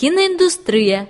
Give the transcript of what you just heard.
кіноіндустрія